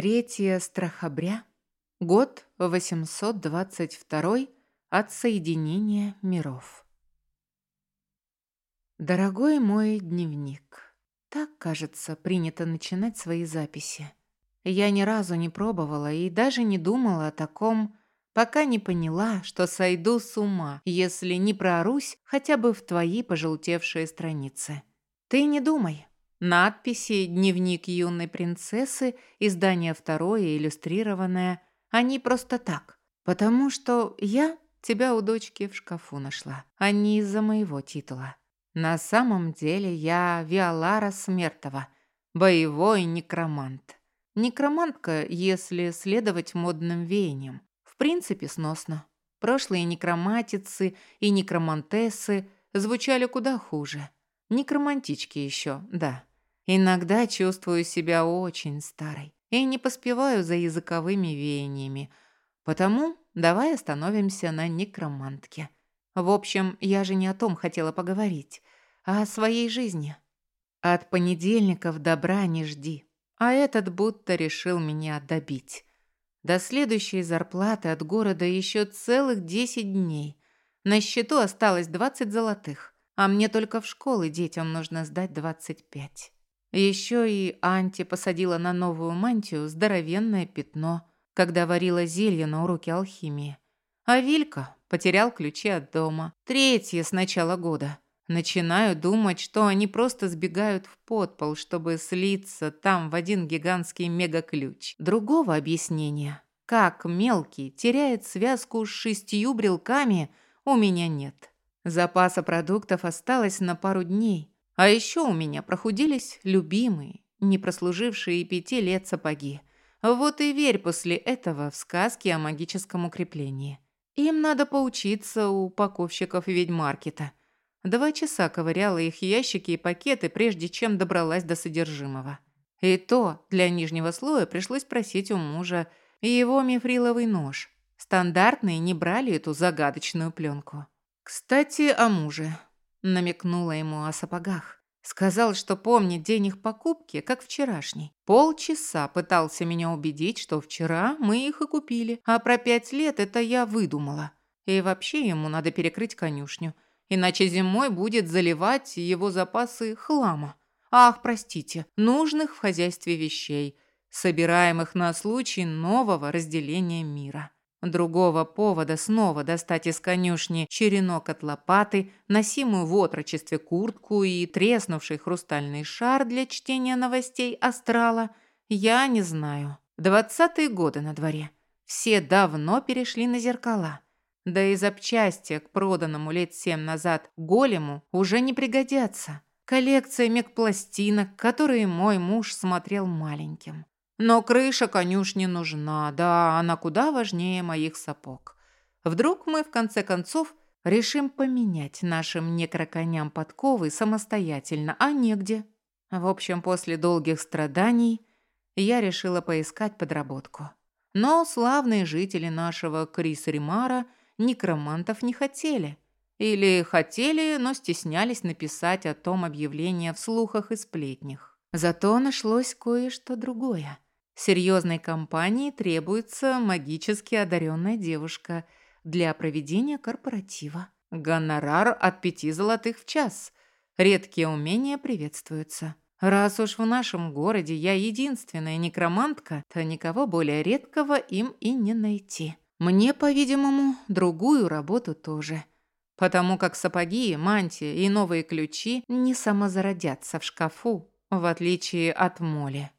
3 страхобря, год 822 от соединения миров. Дорогой мой дневник, так, кажется, принято начинать свои записи. Я ни разу не пробовала и даже не думала о таком, пока не поняла, что сойду с ума, если не прорусь хотя бы в твои пожелтевшие страницы. Ты не думай, Надписи «Дневник юной принцессы», издание второе, иллюстрированное, они просто так. Потому что я тебя у дочки в шкафу нашла, а не из-за моего титула. На самом деле я Виолара Смертова, боевой некромант. Некромантка, если следовать модным веяниям. В принципе, сносно. Прошлые некроматицы и некромантессы звучали куда хуже. Некромантички еще, да. Иногда чувствую себя очень старой и не поспеваю за языковыми веяниями. Потому давай остановимся на некромантке. В общем, я же не о том хотела поговорить, а о своей жизни. От понедельников добра не жди. А этот будто решил меня добить. До следующей зарплаты от города еще целых 10 дней. На счету осталось 20 золотых, а мне только в школы детям нужно сдать 25. Еще и Анти посадила на новую мантию здоровенное пятно, когда варила зелье на уроке алхимии. А Вилька потерял ключи от дома. Третье с начала года. Начинаю думать, что они просто сбегают в подпол, чтобы слиться там в один гигантский мегаключ. Другого объяснения, как мелкий теряет связку с шестью брелками, у меня нет. Запаса продуктов осталось на пару дней, а еще у меня прохудились любимые, не прослужившие пяти лет сапоги. Вот и верь после этого в сказки о магическом укреплении. Им надо поучиться у упаковщиков ведьмаркета. Два часа ковыряла их ящики и пакеты, прежде чем добралась до содержимого. И то для нижнего слоя пришлось просить у мужа его мифриловый нож. Стандартные не брали эту загадочную пленку. Кстати, о муже. Намекнула ему о сапогах. Сказал, что помнит день их покупки, как вчерашний. Полчаса пытался меня убедить, что вчера мы их и купили, а про пять лет это я выдумала. И вообще ему надо перекрыть конюшню, иначе зимой будет заливать его запасы хлама. Ах, простите, нужных в хозяйстве вещей, собираемых на случай нового разделения мира. Другого повода снова достать из конюшни черенок от лопаты, носимую в отрочестве куртку и треснувший хрустальный шар для чтения новостей астрала я не знаю. Двадцатые годы на дворе. Все давно перешли на зеркала. Да и запчасти к проданному лет семь назад голему уже не пригодятся. Коллекция мегпластинок, которые мой муж смотрел маленьким. Но крыша конюшни нужна, да, она куда важнее моих сапог. Вдруг мы, в конце концов, решим поменять нашим некроконям подковы самостоятельно, а негде. В общем, после долгих страданий я решила поискать подработку. Но славные жители нашего Крис-Римара некромантов не хотели. Или хотели, но стеснялись написать о том объявление в слухах и сплетнях. Зато нашлось кое-что другое – Серьезной компании требуется магически одаренная девушка для проведения корпоратива. Гонорар от пяти золотых в час. Редкие умения приветствуются. Раз уж в нашем городе я единственная некромантка, то никого более редкого им и не найти. Мне, по-видимому, другую работу тоже. Потому как сапоги, мантии и новые ключи не самозародятся в шкафу, в отличие от моли.